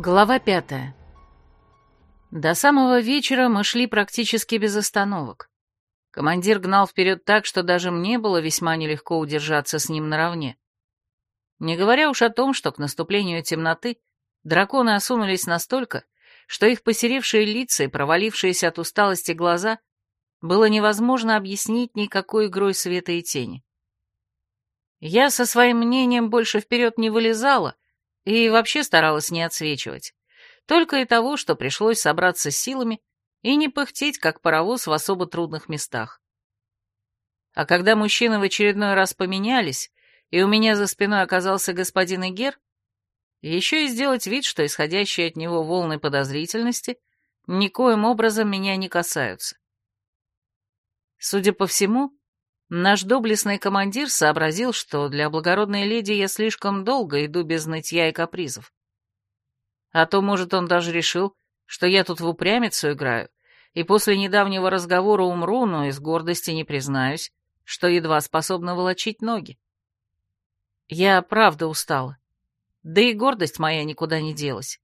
Глава пятая. До самого вечера мы шли практически без остановок. Командир гнал вперед так, что даже мне было весьма нелегко удержаться с ним наравне. Не говоря уж о том, что к наступлению темноты драконы осунулись настолько, что их посеревшие лица и провалившиеся от усталости глаза было невозможно объяснить никакой игрой света и тени. Я со своим мнением больше вперед не вылезала и вообще старалась не отсвечивать. Только и того, что пришлось собраться силами и не пыхтеть, как паровоз в особо трудных местах. А когда мужчины в очередной раз поменялись, и у меня за спиной оказался господин Игер, еще и сделать вид, что исходящие от него волны подозрительности никоим образом меня не касаются. Судя по всему, наш доблестный командир сообразил, что для благородной леди я слишком долго иду без нытья и капризов. А то, может, он даже решил, что я тут в упрямицу играю, и после недавнего разговора умру, но из гордости не признаюсь, что едва способна волочить ноги. Я правда устала. Да и гордость моя никуда не делась.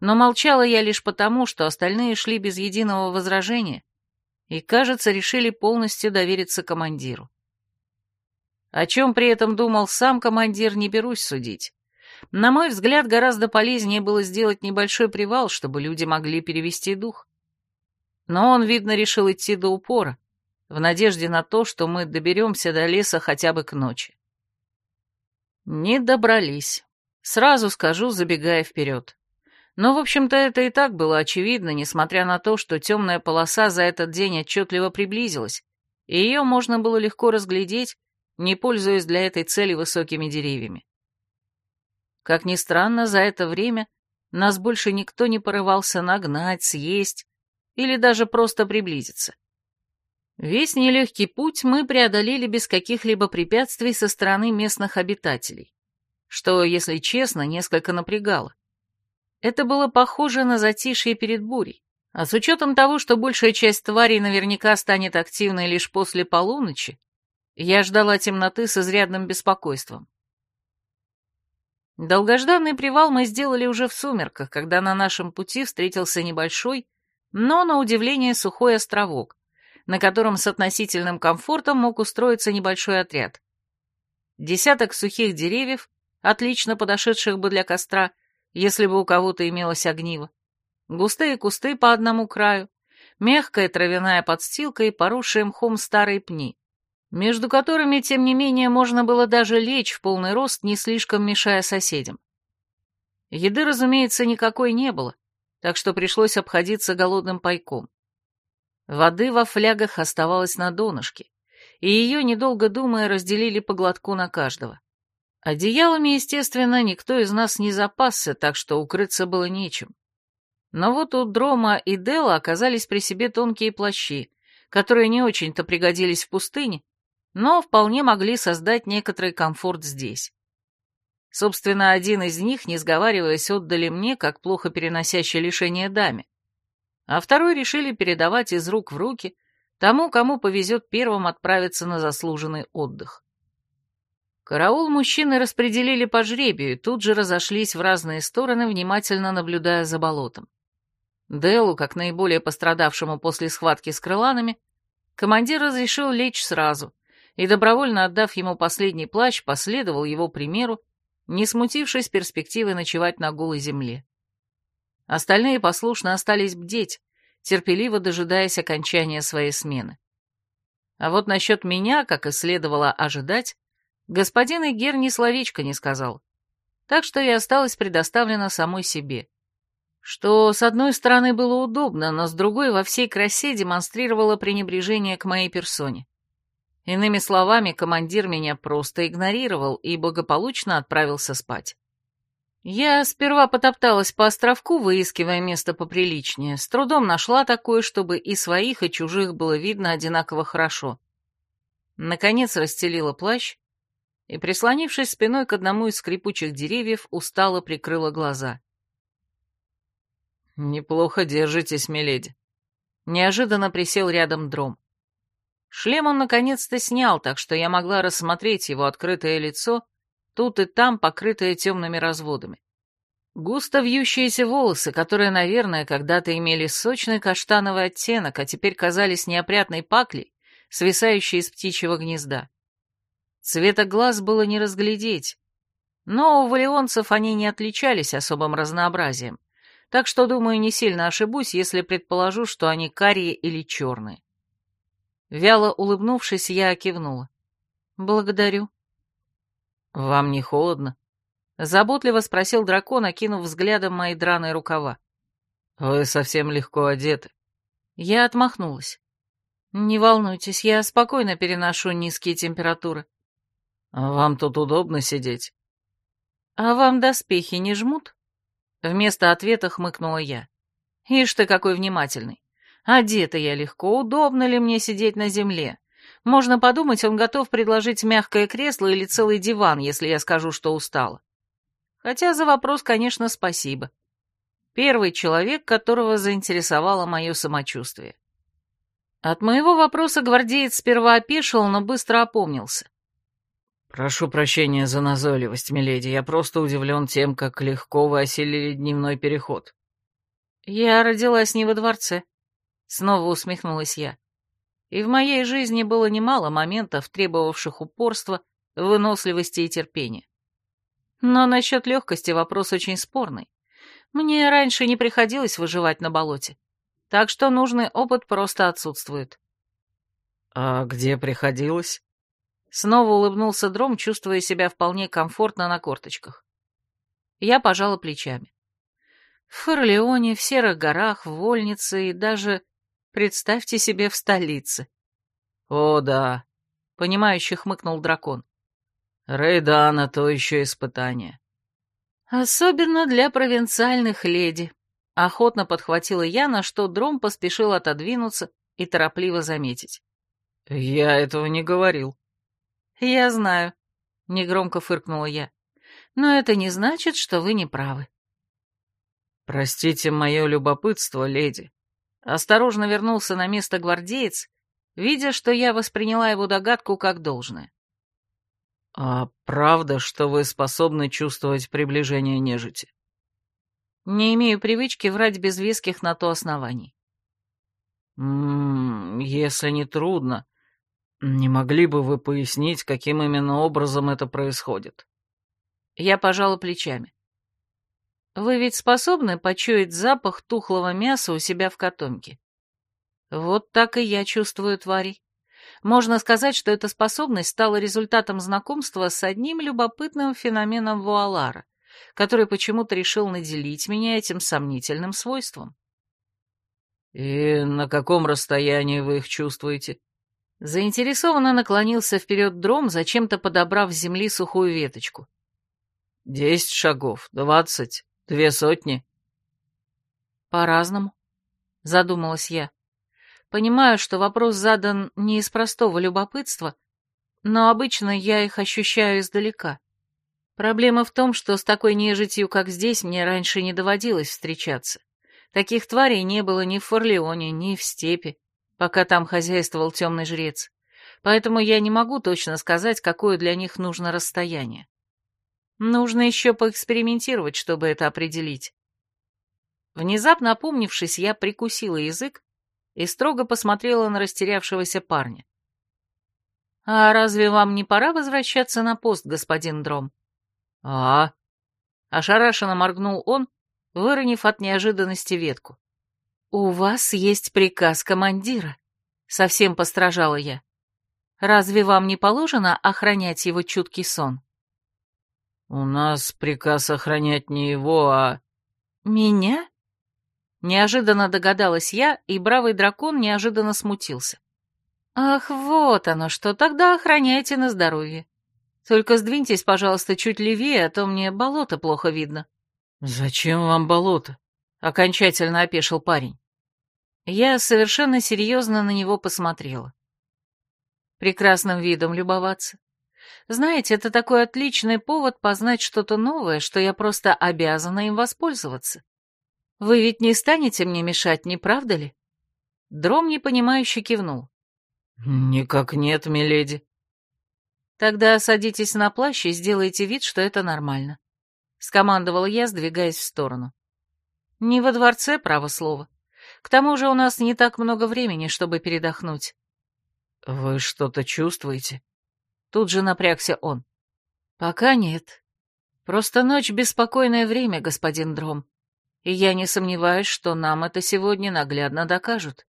Но молчала я лишь потому, что остальные шли без единого возражения и, кажется, решили полностью довериться командиру. О чем при этом думал сам командир, не берусь судить. На мой взгляд, гораздо полезнее было сделать небольшой привал, чтобы люди могли перевести дух. Но он, видно, решил идти до упора, в надежде на то, что мы доберемся до леса хотя бы к ночи. Не добрались. Сразу скажу, забегая вперед. Но, в общем-то, это и так было очевидно, несмотря на то, что темная полоса за этот день отчетливо приблизилась, и ее можно было легко разглядеть, не пользуясь для этой цели высокими деревьями. Как ни странно, за это время нас больше никто не порывался нагнать, съесть или даже просто приблизиться. Весь нелегкий путь мы преодолели без каких-либо препятствий со стороны местных обитателей, что, если честно, несколько напрягало. Это было похоже на затишье перед бурей, а с учетом того, что большая часть тварей наверняка станет активной лишь после полуночи, я ждала темноты с изрядным беспокойством. Долгожданный привал мы сделали уже в сумерках, когда на нашем пути встретился небольшой, но, на удивление, сухой островок, на котором с относительным комфортом мог устроиться небольшой отряд. Десяток сухих деревьев, отлично подошедших бы для костра, если бы у кого-то имелось огниво, густые кусты по одному краю, мягкая травяная подстилка и поросшие мхом старые пни, между которыми, тем не менее, можно было даже лечь в полный рост, не слишком мешая соседям. Еды, разумеется, никакой не было, так что пришлось обходиться голодным пайком. Воды во флягах оставалось на донышке, и ее, недолго думая, разделили по глотку на каждого. Одеялами, естественно, никто из нас не запасся, так что укрыться было нечем. Но вот у Дрома и Дела оказались при себе тонкие плащи, которые не очень-то пригодились в пустыне, но вполне могли создать некоторый комфорт здесь. Собственно, один из них, не сговариваясь, отдали мне, как плохо переносящий лишение даме, а второй решили передавать из рук в руки тому, кому повезет первым отправиться на заслуженный отдых. Караул мужчины распределили по жребию и тут же разошлись в разные стороны, внимательно наблюдая за болотом. Делу, как наиболее пострадавшему после схватки с крыланами, командир разрешил лечь сразу и, добровольно отдав ему последний плащ, последовал его примеру, не смутившись перспективы ночевать на голой земле. Остальные послушно остались бдеть, терпеливо дожидаясь окончания своей смены. А вот насчет меня, как и следовало ожидать, Господин Игер ни словечко не сказал, так что я осталась предоставлена самой себе. Что, с одной стороны, было удобно, но с другой во всей красе демонстрировало пренебрежение к моей персоне. Иными словами, командир меня просто игнорировал и благополучно отправился спать. Я сперва потопталась по островку, выискивая место поприличнее, с трудом нашла такое, чтобы и своих, и чужих было видно одинаково хорошо. Наконец расстелила плащ и, прислонившись спиной к одному из скрипучих деревьев, устало прикрыла глаза. «Неплохо держитесь, миледи». Неожиданно присел рядом дром. Шлем он наконец-то снял, так что я могла рассмотреть его открытое лицо, тут и там покрытое темными разводами. Густо вьющиеся волосы, которые, наверное, когда-то имели сочный каштановый оттенок, а теперь казались неопрятной паклей, свисающей из птичьего гнезда. Цвета глаз было не разглядеть, но у валионцев они не отличались особым разнообразием, так что, думаю, не сильно ошибусь, если предположу, что они карие или черные. Вяло улыбнувшись, я кивнула. «Благодарю». «Вам не холодно?» Заботливо спросил дракон, окинув взглядом мои драные рукава. «Вы совсем легко одеты». Я отмахнулась. «Не волнуйтесь, я спокойно переношу низкие температуры». «Вам тут удобно сидеть?» «А вам доспехи не жмут?» Вместо ответа хмыкнула я. «Ишь ты какой внимательный. Одета я легко, удобно ли мне сидеть на земле? Можно подумать, он готов предложить мягкое кресло или целый диван, если я скажу, что устала. Хотя за вопрос, конечно, спасибо. Первый человек, которого заинтересовало мое самочувствие. От моего вопроса гвардеец сперва опешил, но быстро опомнился. «Прошу прощения за назойливость, миледи, я просто удивлен тем, как легко вы осилили дневной переход». «Я родилась не во дворце», — снова усмехнулась я. «И в моей жизни было немало моментов, требовавших упорства, выносливости и терпения. Но насчет легкости вопрос очень спорный. Мне раньше не приходилось выживать на болоте, так что нужный опыт просто отсутствует. «А где приходилось?» Снова улыбнулся Дром, чувствуя себя вполне комфортно на корточках. Я пожала плечами. В Форлеоне, в Серых горах, в Вольнице и даже, представьте себе, в столице. «О, да», — понимающе хмыкнул дракон. Рейдана то еще испытание. Особенно для провинциальных леди. Охотно подхватила я, на что Дром поспешил отодвинуться и торопливо заметить. Я этого не говорил. Я знаю, негромко фыркнула я. Но это не значит, что вы не правы. Простите мое любопытство, леди. Осторожно вернулся на место гвардеец, видя, что я восприняла его догадку как должное. «А правда, что вы способны чувствовать приближение нежити?» «Не имею привычки врать без веских на то оснований». «Ммм, если не трудно, не могли бы вы пояснить, каким именно образом это происходит?» Я пожала плечами. «Вы ведь способны почуять запах тухлого мяса у себя в котомке?» «Вот так и я чувствую тварей. Можно сказать, что эта способность стала результатом знакомства с одним любопытным феноменом Вуалара, который почему-то решил наделить меня этим сомнительным свойством. «И на каком расстоянии вы их чувствуете?» Заинтересованно наклонился вперед дром, зачем-то подобрав с земли сухую веточку. «Десять шагов, двадцать, две сотни». «По-разному», — задумалась я. Понимаю, что вопрос задан не из простого любопытства, но обычно я их ощущаю издалека. Проблема в том, что с такой нежитью, как здесь, мне раньше не доводилось встречаться. Таких тварей не было ни в Форлеоне, ни в степи, пока там хозяйствовал темный жрец. Поэтому я не могу точно сказать, какое для них нужно расстояние. Нужно еще поэкспериментировать, чтобы это определить. Внезапно опомнившись, я прикусила язык и строго посмотрела на растерявшегося парня. «А разве вам не пора возвращаться на пост, господин Дром?» «А?» Ошарашенно моргнул он, выронив от неожиданности ветку. «У вас есть приказ командира», — совсем постражала я. «Разве вам не положено охранять его чуткий сон?» «У нас приказ охранять не его, а...» «Меня?» Неожиданно догадалась я, и бравый дракон неожиданно смутился. «Ах, вот оно что, тогда охраняйте на здоровье. Только сдвиньтесь, пожалуйста, чуть левее, а то мне болото плохо видно». «Зачем вам болото?» — окончательно опешил парень. Я совершенно серьезно на него посмотрела. Прекрасным видом любоваться. Знаете, это такой отличный повод познать что-то новое, что я просто обязана им воспользоваться. Вы ведь не станете мне мешать, не правда ли?» Дром непонимающе кивнул. «Никак нет, миледи». «Тогда садитесь на плащ и сделайте вид, что это нормально. скомандовала я, сдвигаясь в сторону. Не во дворце, право слово. К тому же у нас не так много времени, чтобы передохнуть. Вы что-то чувствуете? Тут же напрягся он. Пока нет. Просто ночь — беспокойное время, господин Дром. И я не сомневаюсь, что нам это сегодня наглядно докажут.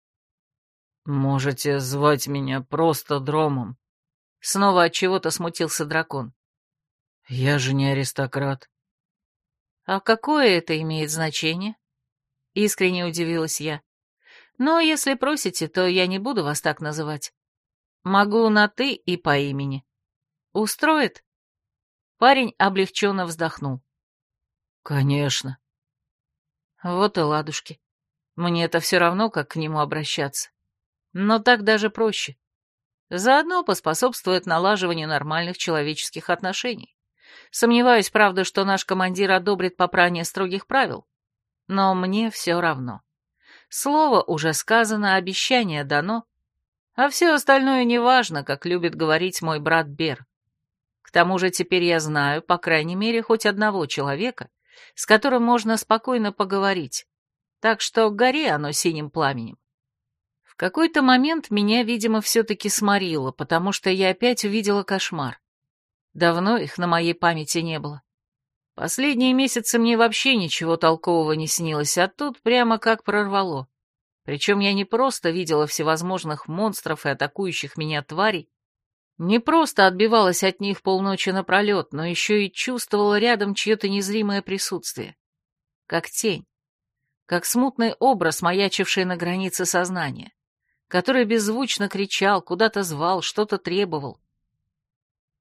Можете звать меня просто Дромом. Снова от чего-то смутился дракон. Я же не аристократ. А какое это имеет значение? Искренне удивилась я. Но если просите, то я не буду вас так называть. Могу на «ты» и по имени. Устроит? Парень облегченно вздохнул. Конечно. Вот и ладушки. Мне это все равно, как к нему обращаться. Но так даже проще. Заодно поспособствует налаживанию нормальных человеческих отношений. Сомневаюсь, правда, что наш командир одобрит попрание строгих правил. Но мне все равно. Слово уже сказано, обещание дано, а все остальное неважно, как любит говорить мой брат Бер. К тому же теперь я знаю, по крайней мере, хоть одного человека, с которым можно спокойно поговорить. Так что гори оно синим пламенем. В какой-то момент меня, видимо, все-таки сморило, потому что я опять увидела кошмар. Давно их на моей памяти не было. Последние месяцы мне вообще ничего толкового не снилось, а тут прямо как прорвало. Причем я не просто видела всевозможных монстров и атакующих меня тварей, не просто отбивалась от них полночи напролет, но еще и чувствовала рядом чье-то незримое присутствие. Как тень. Как смутный образ, маячивший на границе сознания, который беззвучно кричал, куда-то звал, что-то требовал.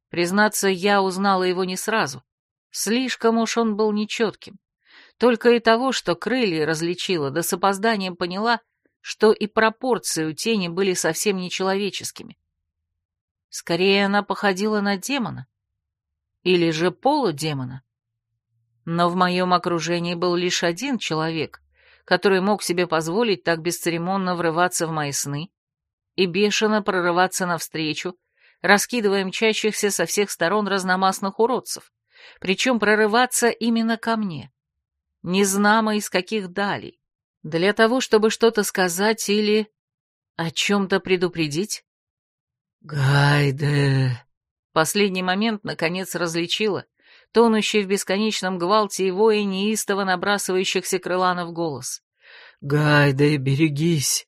Признаться, я узнала его не сразу. Слишком уж он был нечетким. Только и того, что крылья различила, да с опозданием поняла, что и пропорции у тени были совсем нечеловеческими. Скорее, она походила на демона. Или же полудемона. Но в моем окружении был лишь один человек, который мог себе позволить так бесцеремонно врываться в мои сны и бешено прорываться навстречу, раскидывая мчащихся со всех сторон разномастных уродцев, причем прорываться именно ко мне. Незнамо из каких далей. Для того, чтобы что-то сказать или о чем-то предупредить? «Гайде!» Последний момент, наконец, различила, тонущий в бесконечном гвалте и вое неистово набрасывающихся крыланов голос. «Гайде, берегись!»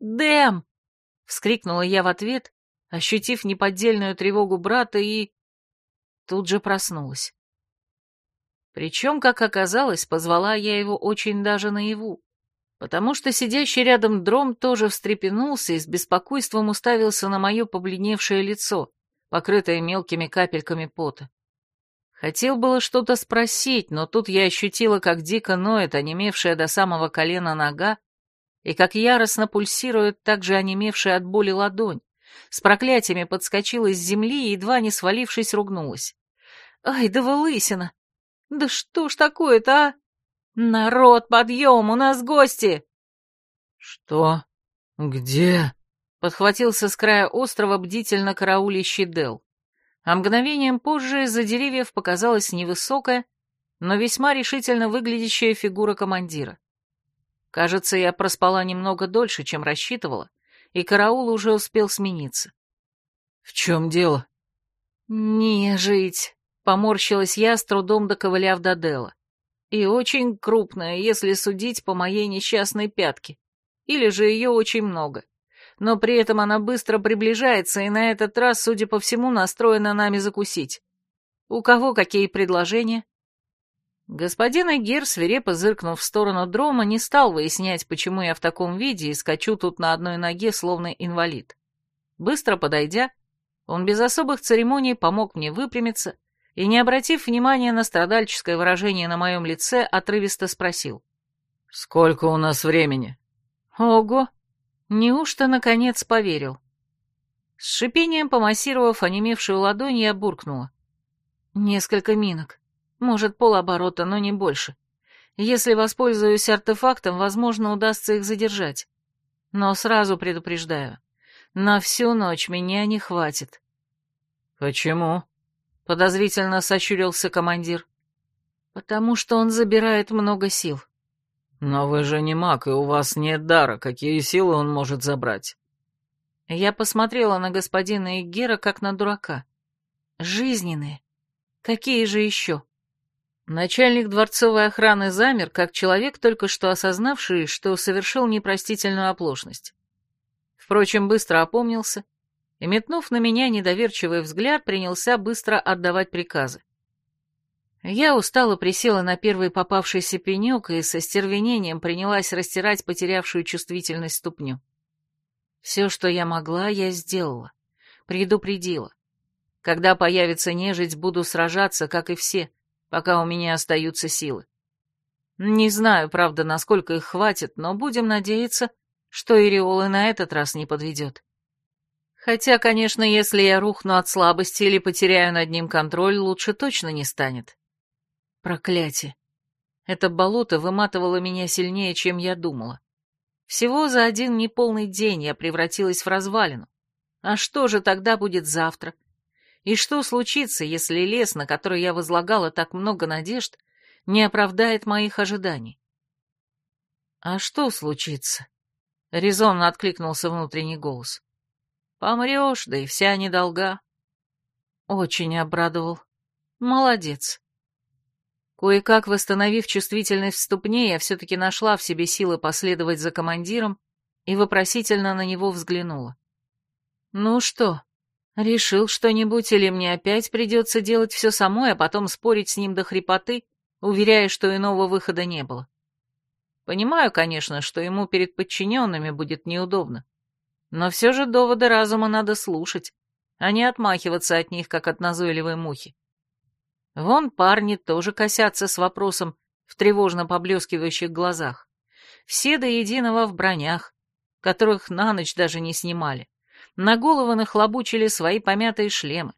«Дэм!» — вскрикнула я в ответ, ощутив неподдельную тревогу брата и... Тут же проснулась. Причем, как оказалось, позвала я его очень даже наяву потому что сидящий рядом дром тоже встрепенулся и с беспокойством уставился на мое побледневшее лицо, покрытое мелкими капельками пота. Хотел было что-то спросить, но тут я ощутила, как дико ноет онемевшая до самого колена нога, и как яростно пульсирует также онемевшая от боли ладонь, с проклятиями подскочила с земли и, едва не свалившись, ругнулась. «Ай, да вы лысина! Да что ж такое-то, а?» «Народ, подъем, у нас гости!» «Что? Где?» — подхватился с края острова бдительно караулящий Дел. А мгновением позже из-за деревьев показалась невысокая, но весьма решительно выглядящая фигура командира. Кажется, я проспала немного дольше, чем рассчитывала, и караул уже успел смениться. «В чем дело?» «Не жить», — поморщилась я, с трудом доковыляв до Дела. И очень крупная, если судить по моей несчастной пятке. Или же ее очень много. Но при этом она быстро приближается и на этот раз, судя по всему, настроена нами закусить. У кого какие предложения? Господин Эгер, свирепо зыркнув в сторону дрома, не стал выяснять, почему я в таком виде и скачу тут на одной ноге, словно инвалид. Быстро подойдя, он без особых церемоний помог мне выпрямиться и, не обратив внимания на страдальческое выражение на моем лице, отрывисто спросил. «Сколько у нас времени?» «Ого! Неужто, наконец, поверил?» С шипением, помассировав онемевшую ладонь, я буркнула. «Несколько минок. Может, полоборота, но не больше. Если воспользуюсь артефактом, возможно, удастся их задержать. Но сразу предупреждаю, на всю ночь меня не хватит». «Почему?» Подозрительно сощурился командир. Потому что он забирает много сил. Но вы же не маг, и у вас нет дара. Какие силы он может забрать? Я посмотрела на господина Игера как на дурака. Жизненные. Какие же еще? Начальник дворцовой охраны замер, как человек, только что осознавший, что совершил непростительную оплошность. Впрочем, быстро опомнился и, метнув на меня недоверчивый взгляд, принялся быстро отдавать приказы. Я устало присела на первый попавшийся пенек и со стервенением принялась растирать потерявшую чувствительность ступню. Все, что я могла, я сделала. Предупредила. Когда появится нежить, буду сражаться, как и все, пока у меня остаются силы. Не знаю, правда, насколько их хватит, но будем надеяться, что Ириол и на этот раз не подведет. Хотя, конечно, если я рухну от слабости или потеряю над ним контроль, лучше точно не станет. Проклятие. Это болото выматывало меня сильнее, чем я думала. Всего за один неполный день я превратилась в развалину. А что же тогда будет завтра? И что случится, если лес, на который я возлагала так много надежд, не оправдает моих ожиданий? А что случится? Резонно откликнулся внутренний голос. Помрешь, да и вся недолга. Очень обрадовал. Молодец. Кое-как восстановив чувствительность в ступне, я все-таки нашла в себе силы последовать за командиром и вопросительно на него взглянула. «Ну что, решил что-нибудь или мне опять придется делать все самой, а потом спорить с ним до хрипоты, уверяя, что иного выхода не было? Понимаю, конечно, что ему перед подчиненными будет неудобно, но все же доводы разума надо слушать, а не отмахиваться от них, как от назойливой мухи. Вон парни тоже косятся с вопросом в тревожно поблескивающих глазах. Все до единого в бронях, которых на ночь даже не снимали. На головы нахлобучили свои помятые шлемы.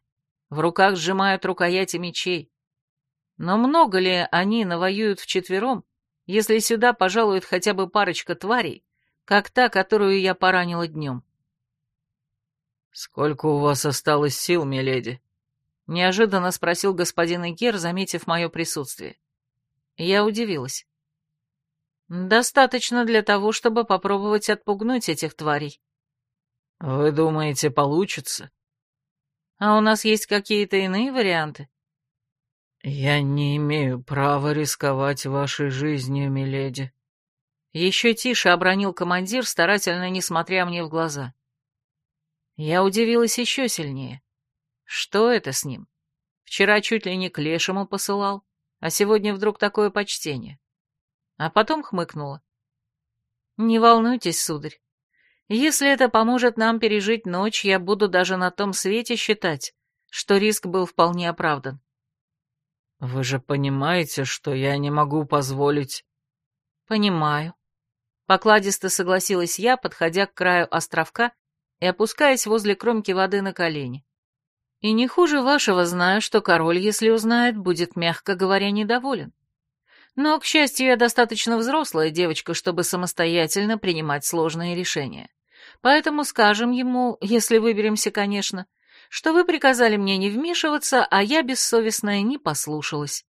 В руках сжимают рукояти мечей. Но много ли они навоюют вчетвером, если сюда пожалует хотя бы парочка тварей, как та, которую я поранила днем? «Сколько у вас осталось сил, миледи?» — неожиданно спросил господин Игер, заметив мое присутствие. Я удивилась. «Достаточно для того, чтобы попробовать отпугнуть этих тварей». «Вы думаете, получится?» «А у нас есть какие-то иные варианты?» «Я не имею права рисковать вашей жизнью, миледи». Еще тише обронил командир, старательно не смотря мне в глаза. Я удивилась еще сильнее. Что это с ним? Вчера чуть ли не к лешему посылал, а сегодня вдруг такое почтение. А потом хмыкнула. Не волнуйтесь, сударь. Если это поможет нам пережить ночь, я буду даже на том свете считать, что риск был вполне оправдан. Вы же понимаете, что я не могу позволить... Понимаю. Покладисто согласилась я, подходя к краю островка и опускаясь возле кромки воды на колени. И не хуже вашего знаю, что король, если узнает, будет, мягко говоря, недоволен. Но, к счастью, я достаточно взрослая девочка, чтобы самостоятельно принимать сложные решения. Поэтому скажем ему, если выберемся, конечно, что вы приказали мне не вмешиваться, а я бессовестная не послушалась.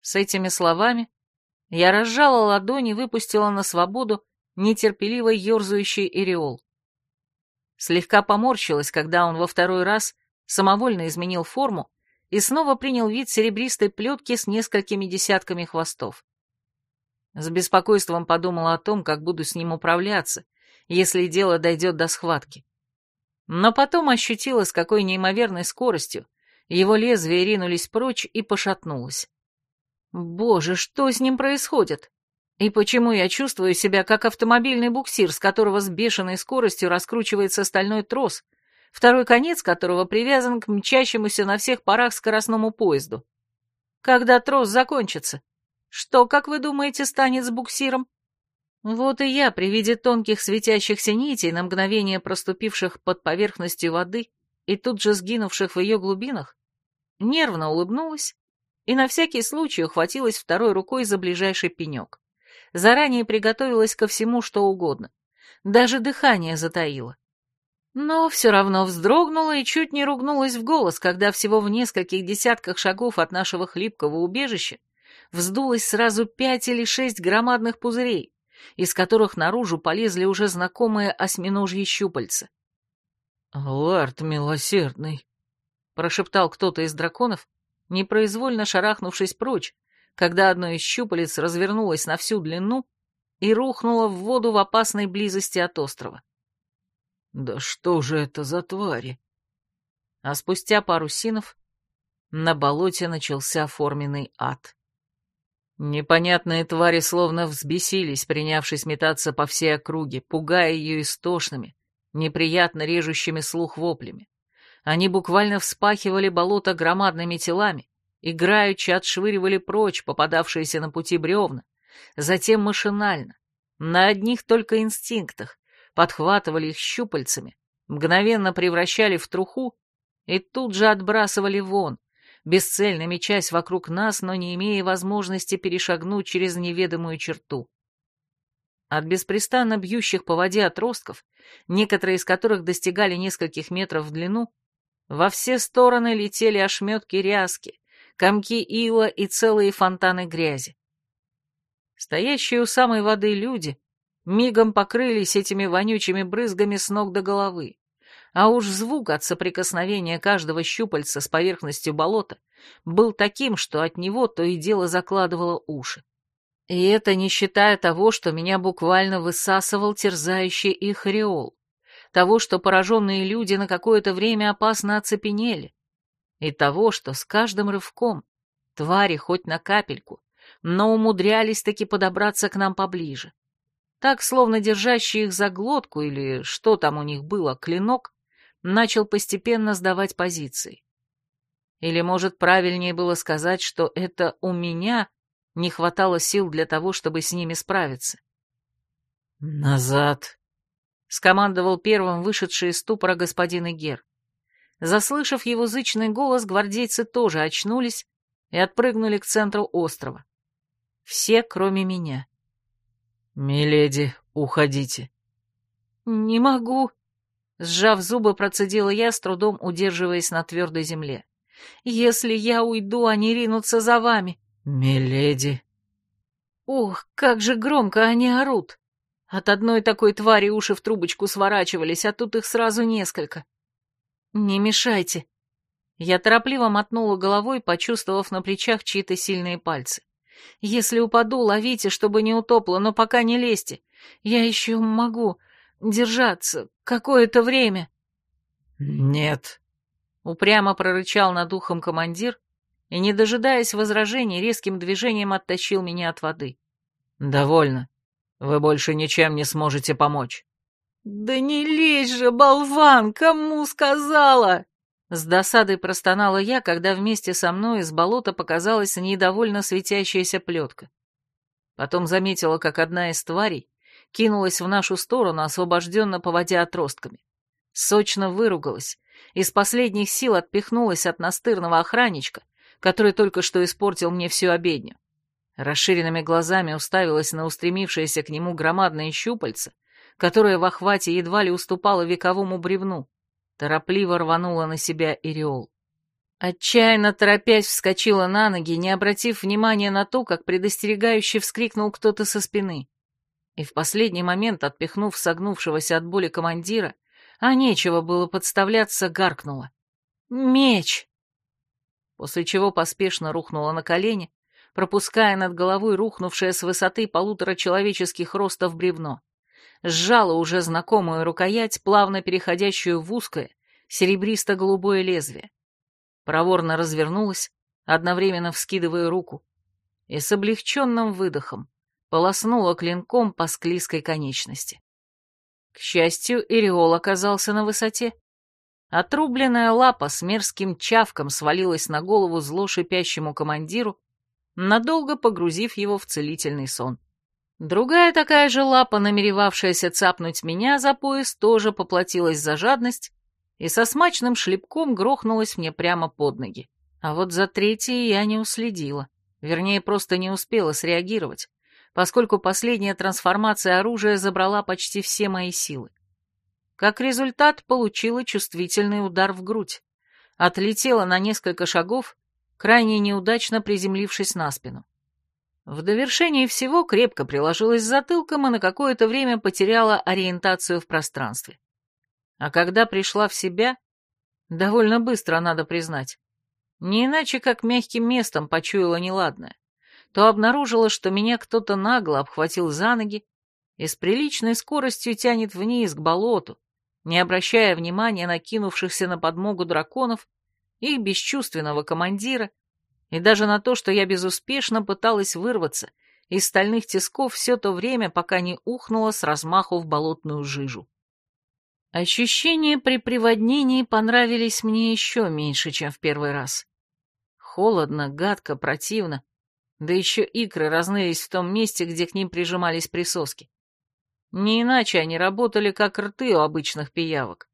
С этими словами я разжала ладони и выпустила на свободу нетерпеливо ерзающий ореол. Слегка поморщилась, когда он во второй раз самовольно изменил форму и снова принял вид серебристой плетки с несколькими десятками хвостов. С беспокойством подумала о том, как буду с ним управляться, если дело дойдет до схватки. Но потом ощутила, с какой неимоверной скоростью его лезвия ринулись прочь и пошатнулось. Боже, что с ним происходит? И почему я чувствую себя как автомобильный буксир, с которого с бешеной скоростью раскручивается стальной трос, второй конец которого привязан к мчащемуся на всех парах скоростному поезду? Когда трос закончится? Что, как вы думаете, станет с буксиром? Вот и я при виде тонких светящихся нитей, на мгновение проступивших под поверхностью воды и тут же сгинувших в ее глубинах, нервно улыбнулась и на всякий случай ухватилась второй рукой за ближайший пенек заранее приготовилась ко всему, что угодно. Даже дыхание затаило. Но все равно вздрогнула и чуть не ругнулась в голос, когда всего в нескольких десятках шагов от нашего хлипкого убежища вздулось сразу пять или шесть громадных пузырей, из которых наружу полезли уже знакомые осьминожьи щупальца. «Лард милосердный», — прошептал кто-то из драконов, непроизвольно шарахнувшись прочь, когда одно из щупалец развернулось на всю длину и рухнуло в воду в опасной близости от острова. «Да что же это за твари?» А спустя пару синов на болоте начался форменный ад. Непонятные твари словно взбесились, принявшись метаться по всей округе, пугая ее истошными, неприятно режущими слух воплями. Они буквально вспахивали болото громадными телами, играючи отшвыривали прочь попадавшиеся на пути бревна, затем машинально, на одних только инстинктах, подхватывали их щупальцами, мгновенно превращали в труху и тут же отбрасывали вон, бесцельно мечась вокруг нас, но не имея возможности перешагнуть через неведомую черту. От беспрестанно бьющих по воде отростков, некоторые из которых достигали нескольких метров в длину, во все стороны летели ошметки ряски, комки ила и целые фонтаны грязи. Стоящие у самой воды люди мигом покрылись этими вонючими брызгами с ног до головы а уж звук от соприкосновения каждого щупальца с поверхностью болота был таким, что от него то и дело закладывало уши. И это не считая того, что меня буквально высасывал терзающий их ореол, того, что пораженные люди на какое-то время опасно оцепенели, и того, что с каждым рывком твари хоть на капельку, но умудрялись таки подобраться к нам поближе. Так, словно держащий их за глотку или что там у них было, клинок, начал постепенно сдавать позиции. Или, может, правильнее было сказать, что это у меня не хватало сил для того, чтобы с ними справиться. «Назад!» — скомандовал первым вышедший из ступора господин Игер. Заслышав его зычный голос, гвардейцы тоже очнулись и отпрыгнули к центру острова. Все, кроме меня. «Миледи, уходите». «Не могу», Сжав зубы, процедила я, с трудом удерживаясь на твердой земле. «Если я уйду, они ринутся за вами». «Миледи». Ух, как же громко они орут. От одной такой твари уши в трубочку сворачивались, а тут их сразу несколько. «Не мешайте». Я торопливо мотнула головой, почувствовав на плечах чьи-то сильные пальцы. «Если упаду, ловите, чтобы не утопло, но пока не лезьте. Я еще могу держаться какое-то время». «Нет», — упрямо прорычал над ухом командир и, не дожидаясь возражений, резким движением оттащил меня от воды. «Довольно. Вы больше ничем не сможете помочь». «Да не лезь же, болван, кому сказала?» С досадой простонала я, когда вместе со мной из болота показалась недовольно светящаяся плетка. Потом заметила, как одна из тварей кинулась в нашу сторону, освобожденно поводя отростками. Сочно выругалась, из последних сил отпихнулась от настырного охранничка, который только что испортил мне всю обедню. Расширенными глазами уставилась на устремившееся к нему громадное щупальце, которое в охвате едва ли уступало вековому бревну, торопливо рванула на себя Иреол. Отчаянно торопясь вскочила на ноги, не обратив внимания на то, как предостерегающе вскрикнул кто-то со спины и в последний момент, отпихнув согнувшегося от боли командира, а нечего было подставляться, гаркнула. «Меч!» После чего поспешно рухнула на колени, пропуская над головой рухнувшее с высоты полутора человеческих ростов бревно. Сжала уже знакомую рукоять, плавно переходящую в узкое, серебристо-голубое лезвие. Проворно развернулась, одновременно вскидывая руку, и с облегченным выдохом полоснула клинком по склизкой конечности. К счастью, Иреол оказался на высоте. Отрубленная лапа с мерзким чавком свалилась на голову зло шипящему командиру, надолго погрузив его в целительный сон. Другая такая же лапа, намеревавшаяся цапнуть меня за пояс, тоже поплатилась за жадность и со смачным шлепком грохнулась мне прямо под ноги. А вот за третьей я не уследила, вернее, просто не успела среагировать поскольку последняя трансформация оружия забрала почти все мои силы. Как результат, получила чувствительный удар в грудь. Отлетела на несколько шагов, крайне неудачно приземлившись на спину. В довершении всего крепко приложилась затылком и на какое-то время потеряла ориентацию в пространстве. А когда пришла в себя, довольно быстро, надо признать, не иначе как мягким местом почуяла неладное, то обнаружила, что меня кто-то нагло обхватил за ноги и с приличной скоростью тянет вниз к болоту, не обращая внимания на кинувшихся на подмогу драконов, их бесчувственного командира и даже на то, что я безуспешно пыталась вырваться из стальных тисков все то время, пока не ухнула с размаху в болотную жижу. Ощущения при приводнении понравились мне еще меньше, чем в первый раз. Холодно, гадко, противно, да еще икры разнылись в том месте, где к ним прижимались присоски. Не иначе они работали, как рты у обычных пиявок.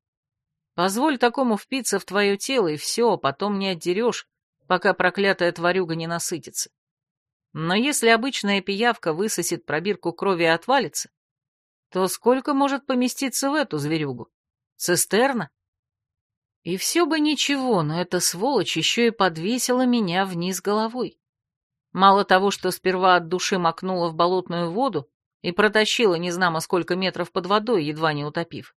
Позволь такому впиться в твое тело, и все, потом не отдерешь, пока проклятая тварюга не насытится. Но если обычная пиявка высосет пробирку крови и отвалится, то сколько может поместиться в эту зверюгу? Цистерна? И все бы ничего, но эта сволочь еще и подвесила меня вниз головой. Мало того, что сперва от души макнула в болотную воду и протащила незнамо сколько метров под водой, едва не утопив,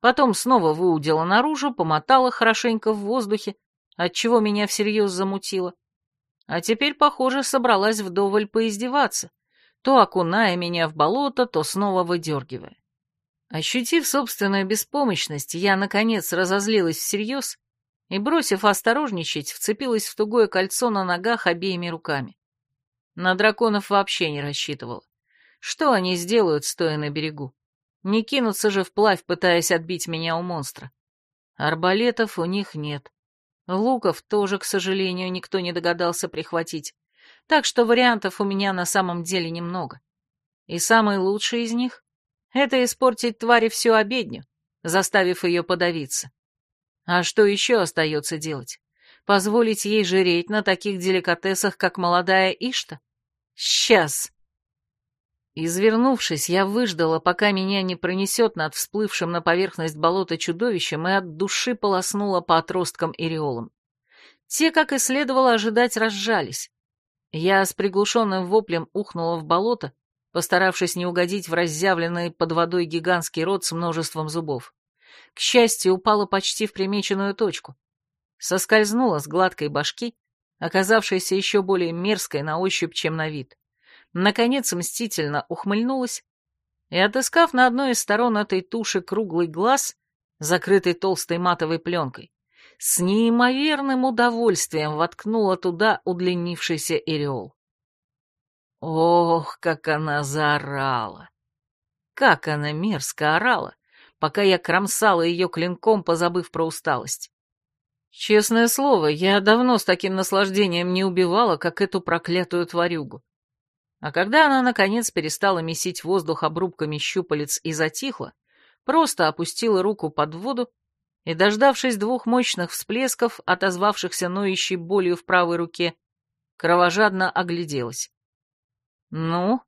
потом снова выудила наружу, помотала хорошенько в воздухе, отчего меня всерьез замутило. А теперь, похоже, собралась вдоволь поиздеваться, то окуная меня в болото, то снова выдергивая. Ощутив собственную беспомощность, я, наконец, разозлилась всерьез и, бросив осторожничать, вцепилась в тугое кольцо на ногах обеими руками. На драконов вообще не рассчитывала. Что они сделают, стоя на берегу? Не кинутся же вплавь, пытаясь отбить меня у монстра. Арбалетов у них нет. Луков тоже, к сожалению, никто не догадался прихватить. Так что вариантов у меня на самом деле немного. И самый лучший из них это испортить твари всю обедню, заставив ее подавиться. А что еще остается делать? Позволить ей жиреть на таких деликатесах, как молодая Ишта? Сейчас! Извернувшись, я выждала, пока меня не пронесет над всплывшим на поверхность болота чудовищем и от души полоснула по отросткам иреолам. Те, как и следовало ожидать, разжались. Я с приглушенным воплем ухнула в болото, постаравшись не угодить в разъявленный под водой гигантский рот с множеством зубов. К счастью, упала почти в примеченную точку. Соскользнула с гладкой башки, оказавшейся еще более мерзкой на ощупь, чем на вид. Наконец мстительно ухмыльнулась и, отыскав на одной из сторон этой туши круглый глаз, закрытый толстой матовой пленкой, с неимоверным удовольствием воткнула туда удлинившийся ореол. Ох, как она заорала! Как она мерзко орала, пока я кромсала ее клинком, позабыв про усталость. Честное слово, я давно с таким наслаждением не убивала, как эту проклятую тварюгу. А когда она, наконец, перестала месить воздух обрубками щупалец и затихла, просто опустила руку под воду и, дождавшись двух мощных всплесков, отозвавшихся ноющей болью в правой руке, кровожадно огляделась. Ну,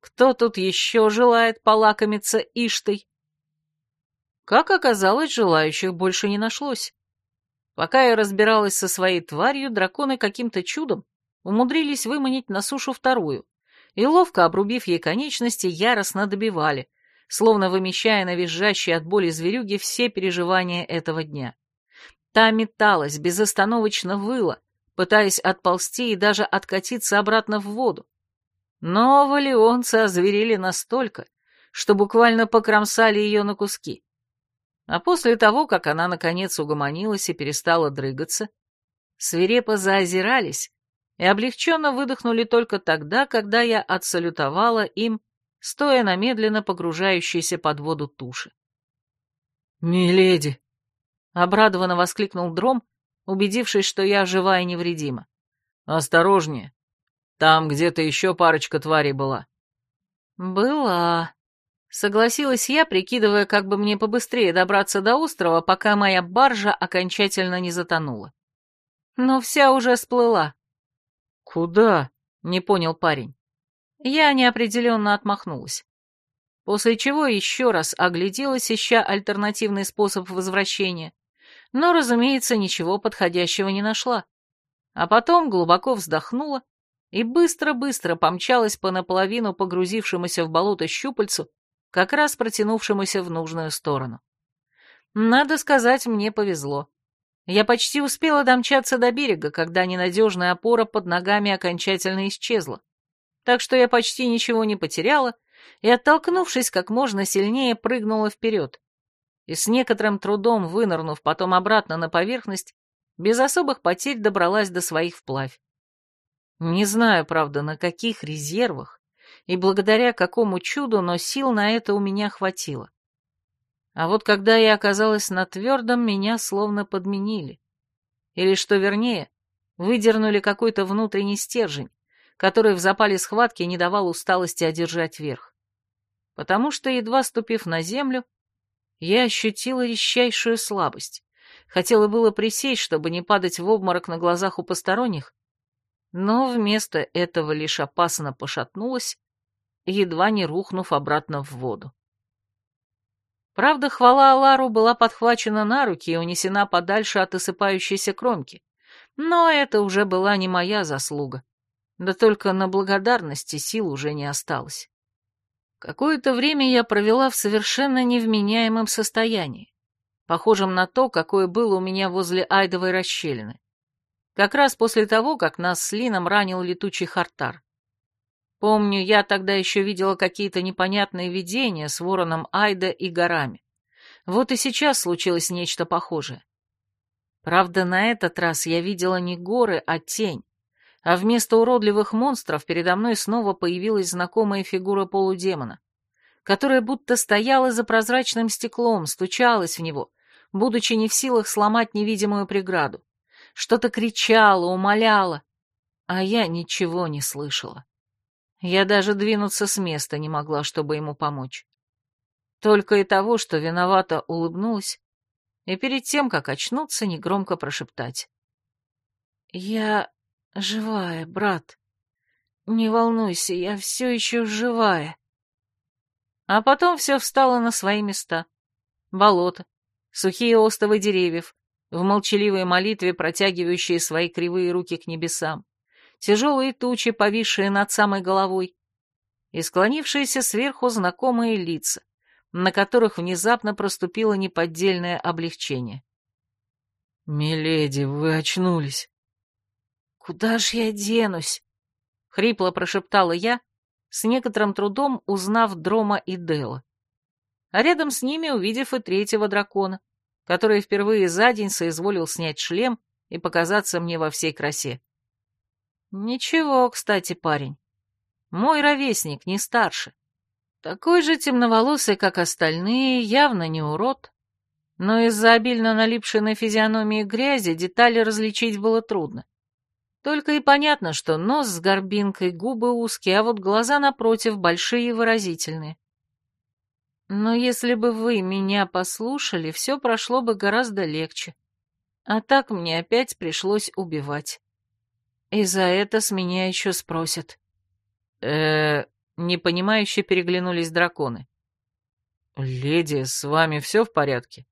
кто тут еще желает полакомиться Иштой? Как оказалось, желающих больше не нашлось. Пока я разбиралась со своей тварью, драконы каким-то чудом умудрились выманить на сушу вторую, и, ловко обрубив ей конечности, яростно добивали, словно вымещая на визжащей от боли зверюги все переживания этого дня. Та металась, безостановочно выла, пытаясь отползти и даже откатиться обратно в воду. Но валионцы озверели настолько, что буквально покромсали ее на куски. А после того, как она наконец угомонилась и перестала дрыгаться, свирепо заозирались и облегченно выдохнули только тогда, когда я отсалютовала им, стоя на медленно погружающейся под воду туши. «Миледи!» — обрадованно воскликнул Дром, убедившись, что я жива и невредима. «Осторожнее! Там где-то еще парочка тварей была». «Была», — согласилась я, прикидывая, как бы мне побыстрее добраться до острова, пока моя баржа окончательно не затонула. Но вся уже сплыла. «Куда?» — не понял парень. Я неопределенно отмахнулась. после чего еще раз огляделась, ища альтернативный способ возвращения, но, разумеется, ничего подходящего не нашла. А потом глубоко вздохнула и быстро-быстро помчалась по наполовину погрузившемуся в болото щупальцу, как раз протянувшемуся в нужную сторону. Надо сказать, мне повезло. Я почти успела домчаться до берега, когда ненадежная опора под ногами окончательно исчезла. Так что я почти ничего не потеряла и, оттолкнувшись как можно сильнее, прыгнула вперед. И с некоторым трудом, вынырнув потом обратно на поверхность, без особых потерь добралась до своих вплавь. Не знаю, правда, на каких резервах и благодаря какому чуду, но сил на это у меня хватило. А вот когда я оказалась на твердом, меня словно подменили. Или, что вернее, выдернули какой-то внутренний стержень, который в запале схватки не давал усталости одержать верх. Потому что, едва ступив на землю, я ощутила резчайшую слабость. Хотела было присесть, чтобы не падать в обморок на глазах у посторонних, но вместо этого лишь опасно пошатнулась, едва не рухнув обратно в воду. Правда, хвала Алару была подхвачена на руки и унесена подальше от осыпающейся кромки. Но это уже была не моя заслуга. Да только на благодарности сил уже не осталось. Какое-то время я провела в совершенно невменяемом состоянии, похожем на то, какое было у меня возле Айдовой расщелины. Как раз после того, как нас с Лином ранил летучий хартар. Помню, я тогда еще видела какие-то непонятные видения с вороном Айда и горами. Вот и сейчас случилось нечто похожее. Правда, на этот раз я видела не горы, а тень, а вместо уродливых монстров передо мной снова появилась знакомая фигура полудемона, которая будто стояла за прозрачным стеклом, стучалась в него, будучи не в силах сломать невидимую преграду, что-то кричала, умоляла, а я ничего не слышала. Я даже двинуться с места не могла, чтобы ему помочь. Только и того, что виновато улыбнулась, и перед тем, как очнуться, негромко прошептать. «Я живая, брат. Не волнуйся, я все еще живая». А потом все встало на свои места. Болото, сухие остовы деревьев, в молчаливой молитве протягивающие свои кривые руки к небесам, тяжелые тучи, повисшие над самой головой, и склонившиеся сверху знакомые лица, на которых внезапно проступило неподдельное облегчение. «Миледи, вы очнулись!» «Куда ж я денусь?» — хрипло прошептала я, с некоторым трудом узнав Дрома и Дела. А рядом с ними увидев и третьего дракона, который впервые за день соизволил снять шлем и показаться мне во всей красе. Ничего, кстати, парень. Мой ровесник, не старше. Такой же темноволосый, как остальные, явно не урод. Но из-за обильно налипшей на физиономии грязи детали различить было трудно. Только и понятно, что нос с горбинкой, губы узкие, а вот глаза напротив большие и выразительные. Но если бы вы меня послушали, все прошло бы гораздо легче. А так мне опять пришлось убивать. И за это с меня еще спросят. э непонимающе переглянулись драконы. «Леди, с вами все в порядке?»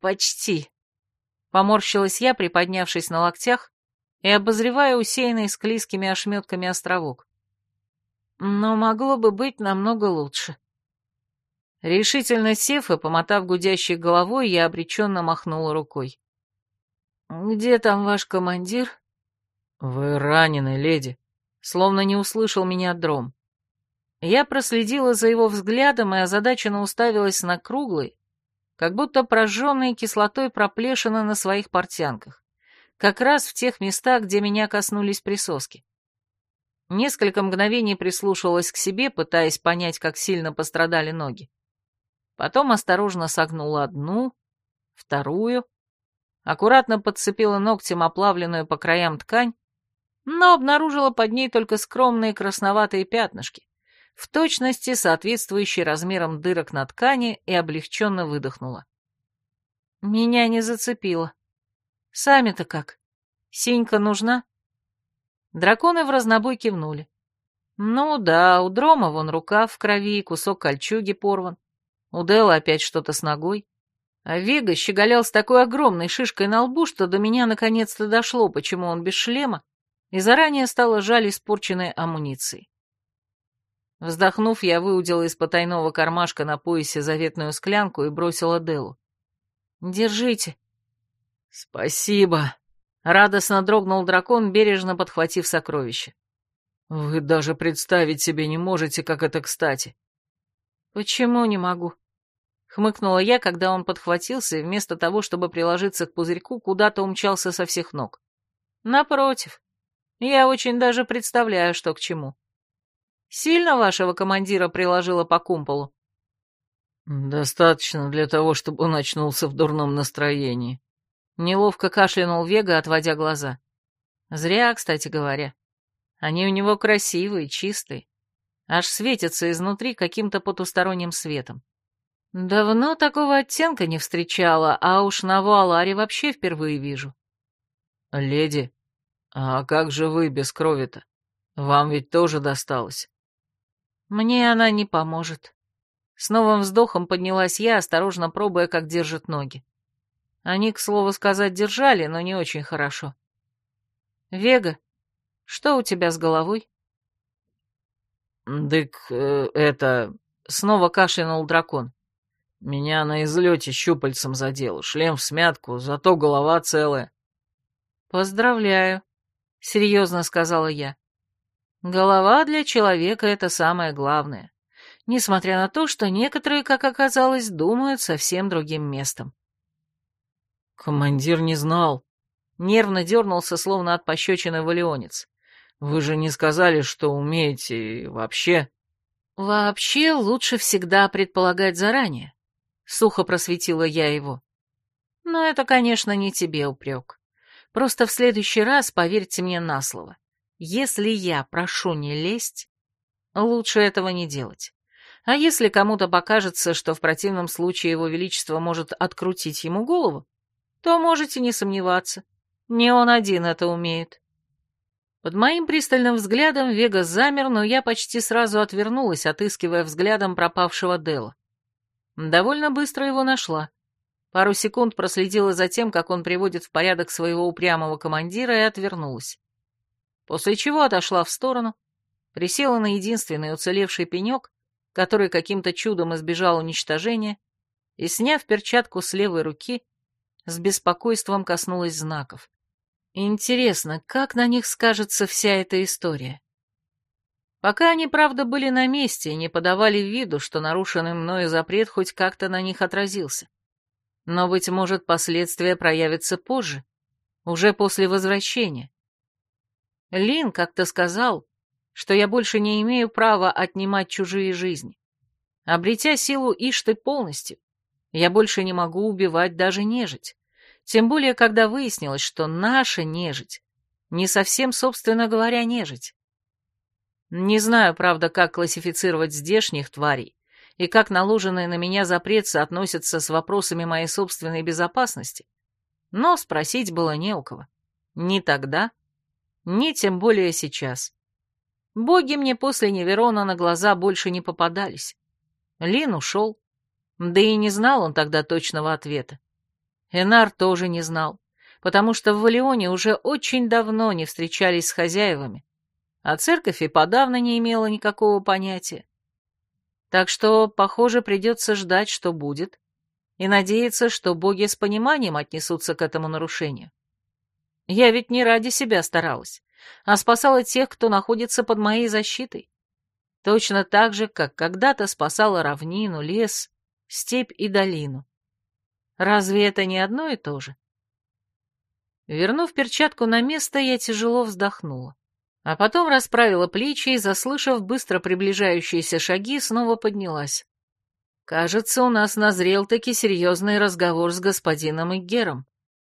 «Почти», — поморщилась я, приподнявшись на локтях и обозревая усеянный склизкими ошметками островок. «Но могло бы быть намного лучше». Решительно сев и помотав гудящей головой, я обреченно махнула рукой. «Где там ваш командир?» «Вы ранены, леди», словно не услышал меня дром. Я проследила за его взглядом и озадаченно уставилась на круглый, как будто прожженные кислотой проплешины на своих портянках, как раз в тех местах, где меня коснулись присоски. Несколько мгновений прислушивалась к себе, пытаясь понять, как сильно пострадали ноги. Потом осторожно согнула одну, вторую, аккуратно подцепила ногтем оплавленную по краям ткань, но обнаружила под ней только скромные красноватые пятнышки, в точности соответствующие размерам дырок на ткани, и облегченно выдохнула. Меня не зацепило. Сами-то как? Синька нужна? Драконы в разнобой кивнули. Ну да, у Дрома вон рука в крови, кусок кольчуги порван. У Дела опять что-то с ногой. А Вега щеголял с такой огромной шишкой на лбу, что до меня наконец-то дошло, почему он без шлема, и заранее стало жаль испорченной амуниции. Вздохнув, я выудила из потайного кармашка на поясе заветную склянку и бросила Делу. «Держите». «Спасибо», — радостно дрогнул дракон, бережно подхватив сокровище. «Вы даже представить себе не можете, как это кстати». «Почему не могу?» — хмыкнула я, когда он подхватился и вместо того, чтобы приложиться к пузырьку, куда-то умчался со всех ног. «Напротив, я очень даже представляю, что к чему». Сильно вашего командира приложила по кумполу?» «Достаточно для того, чтобы он очнулся в дурном настроении». Неловко кашлянул Вега, отводя глаза. Зря, кстати говоря. Они у него красивые, чистые. Аж светятся изнутри каким-то потусторонним светом. Давно такого оттенка не встречала, а уж на Вуаларе вообще впервые вижу. «Леди, а как же вы без крови-то? Вам ведь тоже досталось?» Мне она не поможет. С новым вздохом поднялась я, осторожно пробуя, как держат ноги. Они, к слову сказать, держали, но не очень хорошо. «Вега, что у тебя с головой?» «Дык, э, это...» — снова кашлянул дракон. «Меня на излете щупальцем задело, шлем в смятку, зато голова целая». «Поздравляю», — серьезно сказала я. Голова для человека — это самое главное, несмотря на то, что некоторые, как оказалось, думают совсем другим местом. «Командир не знал», — нервно дернулся, словно от пощечины валионец. «Вы же не сказали, что умеете вообще...» «Вообще лучше всегда предполагать заранее», — сухо просветила я его. «Но это, конечно, не тебе упрек. Просто в следующий раз поверьте мне на слово. Если я прошу не лезть, лучше этого не делать. А если кому-то покажется, что в противном случае его величество может открутить ему голову, то можете не сомневаться. Не он один это умеет. Под моим пристальным взглядом Вега замер, но я почти сразу отвернулась, отыскивая взглядом пропавшего Дела. Довольно быстро его нашла. Пару секунд проследила за тем, как он приводит в порядок своего упрямого командира, и отвернулась после чего отошла в сторону, присела на единственный уцелевший пенек, который каким-то чудом избежал уничтожения, и, сняв перчатку с левой руки, с беспокойством коснулась знаков. Интересно, как на них скажется вся эта история? Пока они, правда, были на месте и не подавали виду, что нарушенный мною запрет хоть как-то на них отразился. Но, быть может, последствия проявятся позже, уже после возвращения. Лин как-то сказал, что я больше не имею права отнимать чужие жизни. Обретя силу Ишты полностью, я больше не могу убивать даже нежить. Тем более, когда выяснилось, что наша нежить не совсем, собственно говоря, нежить. Не знаю, правда, как классифицировать здешних тварей и как наложенные на меня запрет соотносятся с вопросами моей собственной безопасности, но спросить было не у кого. Ни тогда, ни тем более сейчас. Боги мне после Неверона на глаза больше не попадались. Лин ушел, да и не знал он тогда точного ответа. Энар тоже не знал, потому что в Валионе уже очень давно не встречались с хозяевами, а церковь и подавно не имела никакого понятия. Так что, похоже, придется ждать, что будет, и надеяться, что боги с пониманием отнесутся к этому нарушению. Я ведь не ради себя старалась, а спасала тех, кто находится под моей защитой. Точно так же, как когда-то спасала равнину, лес, степь и долину. Разве это не одно и то же? Вернув перчатку на место, я тяжело вздохнула. А потом расправила плечи и, заслышав быстро приближающиеся шаги, снова поднялась. Кажется, у нас назрел таки серьезный разговор с господином Игером.